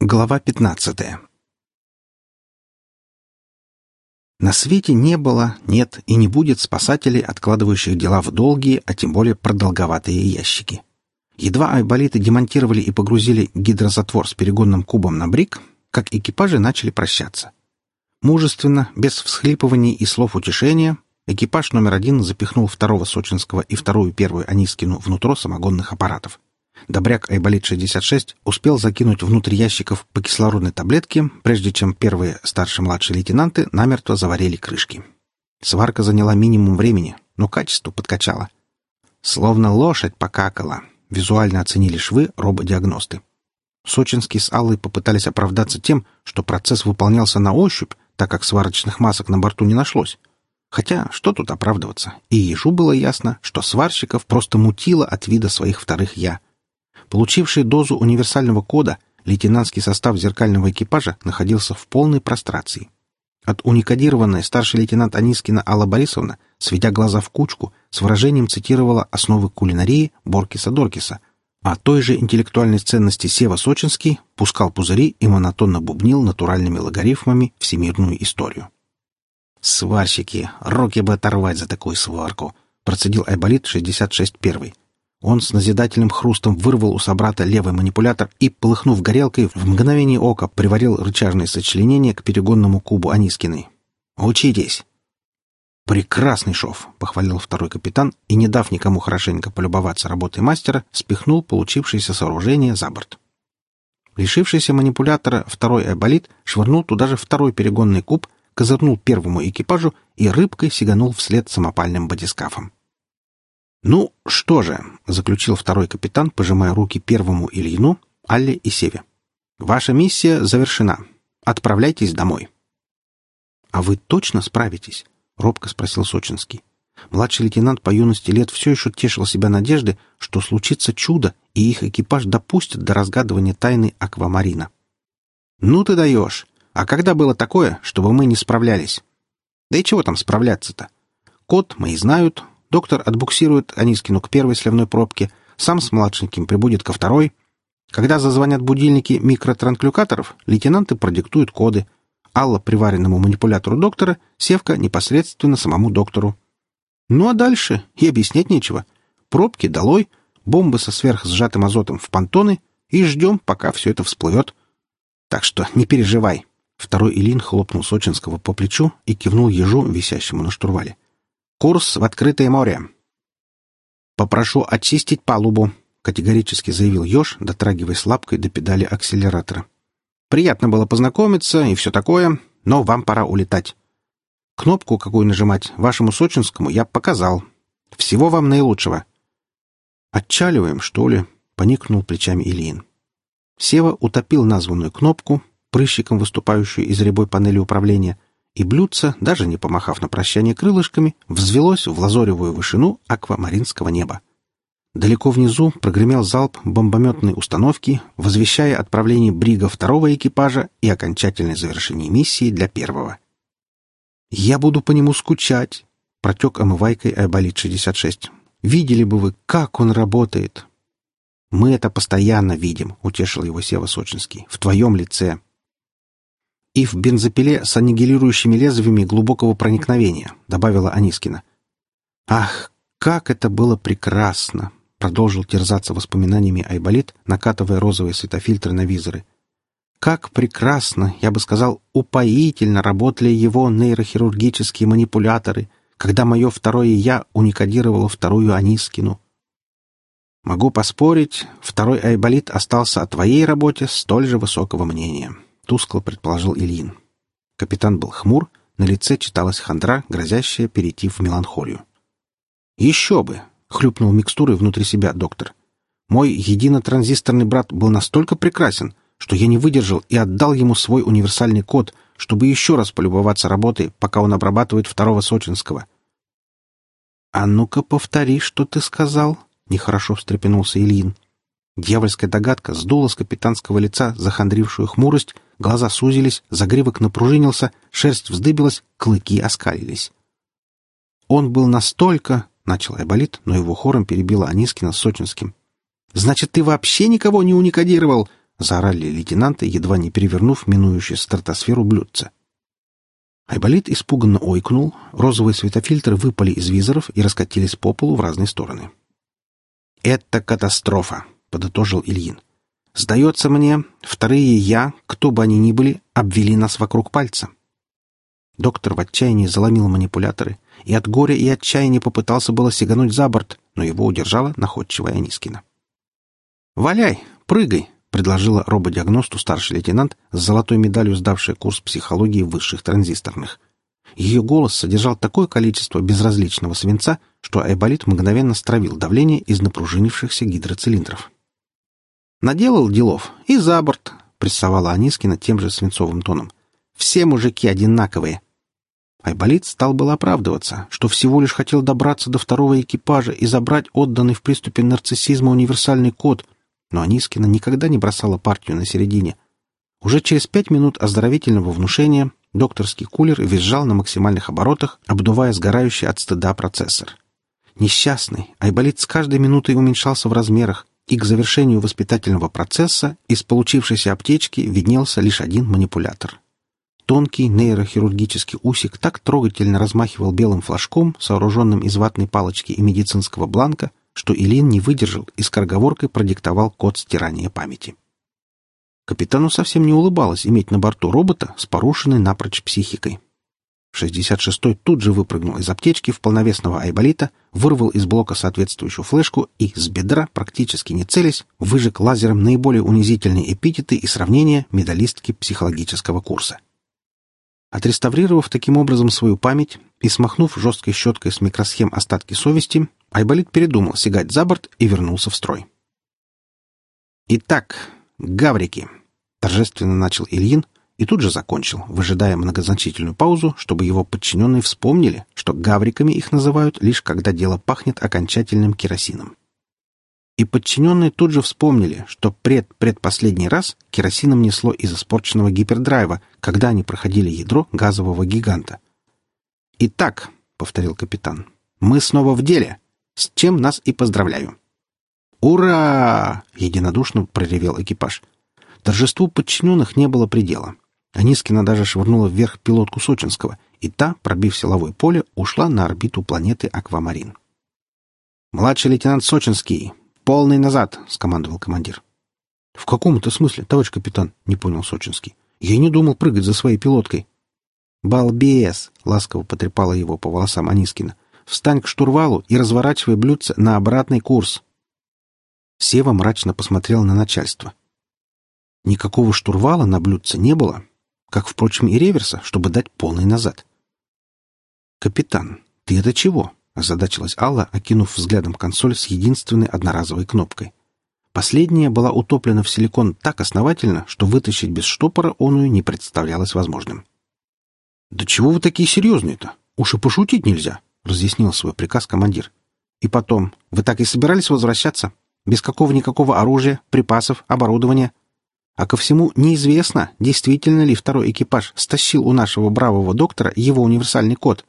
Глава пятнадцатая На свете не было, нет и не будет спасателей, откладывающих дела в долгие, а тем более продолговатые ящики. Едва айболиты демонтировали и погрузили гидрозатвор с перегонным кубом на брик, как экипажи начали прощаться. Мужественно, без всхлипываний и слов утешения, экипаж номер один запихнул второго сочинского и вторую первую Анискину внутрь самогонных аппаратов. Добряк Айболит-66 успел закинуть внутрь ящиков по кислородной таблетке, прежде чем первые старшие-младшие лейтенанты намертво заварили крышки. Сварка заняла минимум времени, но качество подкачало. Словно лошадь покакала, визуально оценили швы рободиагносты. Сочинский с Аллой попытались оправдаться тем, что процесс выполнялся на ощупь, так как сварочных масок на борту не нашлось. Хотя, что тут оправдываться? И ежу было ясно, что сварщиков просто мутило от вида своих вторых «я». Получивший дозу универсального кода, лейтенантский состав зеркального экипажа находился в полной прострации. От уникодированной старший лейтенант Анискина Алла Борисовна, сведя глаза в кучку, с выражением цитировала основы кулинарии Боркиса-Доркиса, а той же интеллектуальной ценности Сева Сочинский пускал пузыри и монотонно бубнил натуральными логарифмами всемирную историю. «Сварщики! Руки бы оторвать за такую сварку!» процедил Айболит 66 первый. Он с назидательным хрустом вырвал у собрата левый манипулятор и, полыхнув горелкой, в мгновение ока приварил рычажное сочленение к перегонному кубу Анискиной. «Учитесь!» «Прекрасный шов!» — похвалил второй капитан и, не дав никому хорошенько полюбоваться работой мастера, спихнул получившееся сооружение за борт. Лишившийся манипулятора второй айболит швырнул туда же второй перегонный куб, козырнул первому экипажу и рыбкой сиганул вслед самопальным батискафом. «Ну, что же», — заключил второй капитан, пожимая руки первому Ильину, Алле и Севе. «Ваша миссия завершена. Отправляйтесь домой». «А вы точно справитесь?» — робко спросил Сочинский. Младший лейтенант по юности лет все еще тешил себя надежды, что случится чудо, и их экипаж допустит до разгадывания тайны аквамарина. «Ну ты даешь! А когда было такое, чтобы мы не справлялись?» «Да и чего там справляться-то? Код мои знают, Доктор отбуксирует Анискину к первой сливной пробке, сам с младшеньким прибудет ко второй. Когда зазвонят будильники микротранклюкаторов, лейтенанты продиктуют коды. Алла приваренному манипулятору доктора, Севка непосредственно самому доктору. Ну а дальше и объяснять нечего. Пробки долой, бомбы со сверхсжатым азотом в понтоны и ждем, пока все это всплывет. Так что не переживай. Второй Илин хлопнул Сочинского по плечу и кивнул ежу, висящему на штурвале. Курс в открытое море. Попрошу очистить палубу, категорически заявил Ёж, дотрагиваясь лапкой до педали акселератора. Приятно было познакомиться и все такое, но вам пора улетать. Кнопку, какую нажимать, вашему сочинскому я показал. Всего вам наилучшего. Отчаливаем, что ли? поникнул плечами Ильин. Сева утопил названную кнопку, прыщиком выступающую из рябой панели управления, и блюдце, даже не помахав на прощание крылышками, взвелось в лазоревую вышину аквамаринского неба. Далеко внизу прогремел залп бомбометной установки, возвещая отправление брига второго экипажа и окончательное завершение миссии для первого. «Я буду по нему скучать», — протек омывайкой Айболит-66. «Видели бы вы, как он работает!» «Мы это постоянно видим», — утешил его Сева Сочинский, — «в твоем лице и в бензопиле с аннигилирующими лезвиями глубокого проникновения», — добавила Анискина. «Ах, как это было прекрасно!» — продолжил терзаться воспоминаниями Айболит, накатывая розовые светофильтры на визоры. «Как прекрасно, я бы сказал, упоительно работали его нейрохирургические манипуляторы, когда мое второе «я» уникодировало вторую Анискину. Могу поспорить, второй Айболит остался о твоей работе столь же высокого мнения» тускло предположил Ильин. Капитан был хмур, на лице читалась хандра, грозящая перейти в меланхолию. «Еще бы!» — хлюпнул микстурой внутри себя доктор. «Мой единотранзисторный брат был настолько прекрасен, что я не выдержал и отдал ему свой универсальный код, чтобы еще раз полюбоваться работой, пока он обрабатывает второго Сочинского». «А ну-ка повтори, что ты сказал», — нехорошо встрепенулся Ильин. Дьявольская догадка сдула с капитанского лица захандрившую хмурость Глаза сузились, загривок напружинился, шерсть вздыбилась, клыки оскалились. Он был настолько... — начал Айболит, но его хором перебила Анискина с Сочинским. — Значит, ты вообще никого не уникодировал? — заорали лейтенанты, едва не перевернув минующую стратосферу блюдце. Айболит испуганно ойкнул, розовые светофильтры выпали из визоров и раскатились по полу в разные стороны. «Это катастрофа», — подытожил Ильин. «Сдается мне, вторые «я», кто бы они ни были, обвели нас вокруг пальца». Доктор в отчаянии заломил манипуляторы и от горя и отчаяния попытался было сигануть за борт, но его удержала находчивая Анискина. «Валяй, прыгай!» — предложила рободиагносту старший лейтенант с золотой медалью, сдавшая курс психологии высших транзисторных. Ее голос содержал такое количество безразличного свинца, что Айболит мгновенно стравил давление из напружинившихся гидроцилиндров. «Наделал делов и за борт», — прессовала Анискина тем же свинцовым тоном. «Все мужики одинаковые». Айболит стал было оправдываться, что всего лишь хотел добраться до второго экипажа и забрать отданный в приступе нарциссизма универсальный код — но Анискина никогда не бросала партию на середине. Уже через пять минут оздоровительного внушения докторский кулер визжал на максимальных оборотах, обдувая сгорающий от стыда процессор. Несчастный, Айболит с каждой минутой уменьшался в размерах, и к завершению воспитательного процесса из получившейся аптечки виднелся лишь один манипулятор. Тонкий нейрохирургический усик так трогательно размахивал белым флажком, сооруженным из ватной палочки и медицинского бланка, что Илин не выдержал и скороговоркой продиктовал код стирания памяти. Капитану совсем не улыбалось иметь на борту робота с порушенной напрочь психикой. 66-й тут же выпрыгнул из аптечки в полновесного айболита, вырвал из блока соответствующую флешку и, с бедра, практически не целясь, выжег лазером наиболее унизительные эпитеты и сравнения медалистки психологического курса. Отреставрировав таким образом свою память и смахнув жесткой щеткой с микросхем остатки совести, Айболит передумал сигать за борт и вернулся в строй. «Итак, гаврики!» — торжественно начал Ильин и тут же закончил, выжидая многозначительную паузу, чтобы его подчиненные вспомнили, что гавриками их называют лишь когда дело пахнет окончательным керосином. И подчиненные тут же вспомнили, что пред-предпоследний раз керосином несло из испорченного гипердрайва, когда они проходили ядро газового гиганта. «Итак», — повторил капитан, — «мы снова в деле с чем нас и поздравляю. «Ура!» — единодушно проревел экипаж. Торжеству подчиненных не было предела. Анискина даже швырнула вверх пилотку Сочинского, и та, пробив силовое поле, ушла на орбиту планеты Аквамарин. «Младший лейтенант Сочинский! Полный назад!» — скомандовал командир. «В каком это смысле, товарищ капитан?» — не понял Сочинский. «Я не думал прыгать за своей пилоткой». «Балбес!» — ласково потрепала его по волосам Анискина. Встань к штурвалу и разворачивай блюдце на обратный курс. Сева мрачно посмотрел на начальство. Никакого штурвала на блюдце не было, как, впрочем, и реверса, чтобы дать полный назад. «Капитан, ты это чего?» — озадачилась Алла, окинув взглядом консоль с единственной одноразовой кнопкой. Последняя была утоплена в силикон так основательно, что вытащить без штопора оную не представлялось возможным. «Да чего вы такие серьезные-то? Уж и пошутить нельзя!» разъяснил свой приказ командир. «И потом, вы так и собирались возвращаться? Без какого-никакого оружия, припасов, оборудования? А ко всему неизвестно, действительно ли второй экипаж стащил у нашего бравого доктора его универсальный код».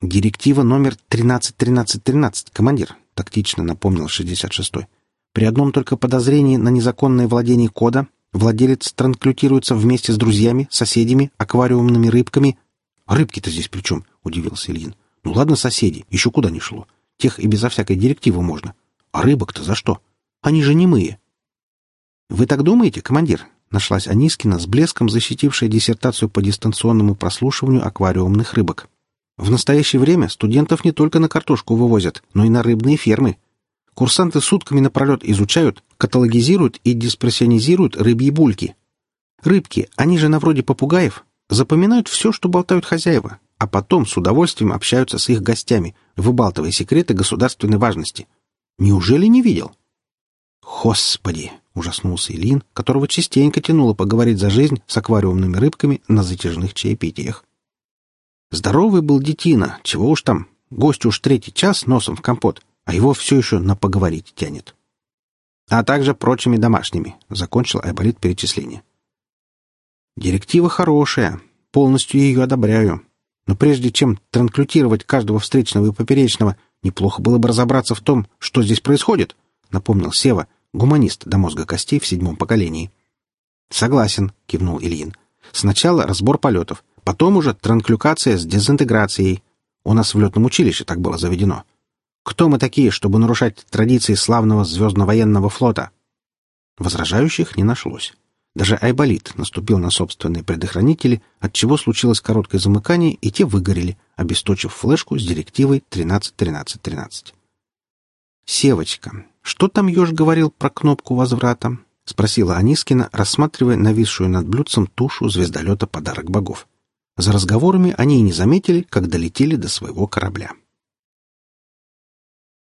«Директива номер 131313, командир», — тактично напомнил 66-й. «При одном только подозрении на незаконное владение кода владелец транклютируется вместе с друзьями, соседями, аквариумными рыбками». «Рыбки-то здесь при чем?» — удивился Ильин. Ну ладно, соседи, еще куда ни шло. Тех и безо всякой директивы можно. А рыбок-то за что? Они же не мые. Вы так думаете, командир? Нашлась Анискина с блеском, защитившая диссертацию по дистанционному прослушиванию аквариумных рыбок. В настоящее время студентов не только на картошку вывозят, но и на рыбные фермы. Курсанты сутками напролет изучают, каталогизируют и диспрессионизируют рыбьи бульки. Рыбки, они же на вроде попугаев, запоминают все, что болтают хозяева, а потом с удовольствием общаются с их гостями, выбалтывая секреты государственной важности. Неужели не видел? «Господи!» — ужаснулся Ильин, которого частенько тянуло поговорить за жизнь с аквариумными рыбками на затяжных чаепитиях. Здоровый был детина, чего уж там, гость уж третий час носом в компот, а его все еще на поговорить тянет. А также прочими домашними, — закончил Айболит перечисление. Директива хорошая, полностью ее одобряю, но прежде чем транклютировать каждого встречного и поперечного, неплохо было бы разобраться в том, что здесь происходит, — напомнил Сева, гуманист до мозга костей в седьмом поколении. «Согласен», — кивнул Ильин. «Сначала разбор полетов, потом уже транклюкация с дезинтеграцией. У нас в летном училище так было заведено. Кто мы такие, чтобы нарушать традиции славного звездно-военного флота?» Возражающих не нашлось. Даже Айболит наступил на собственные предохранители, отчего случилось короткое замыкание, и те выгорели, обесточив флешку с директивой 13.13.13. «Севочка, что там еж говорил про кнопку возврата?» — спросила Анискина, рассматривая нависшую над блюдцем тушу звездолета «Подарок богов». За разговорами они и не заметили, как долетели до своего корабля.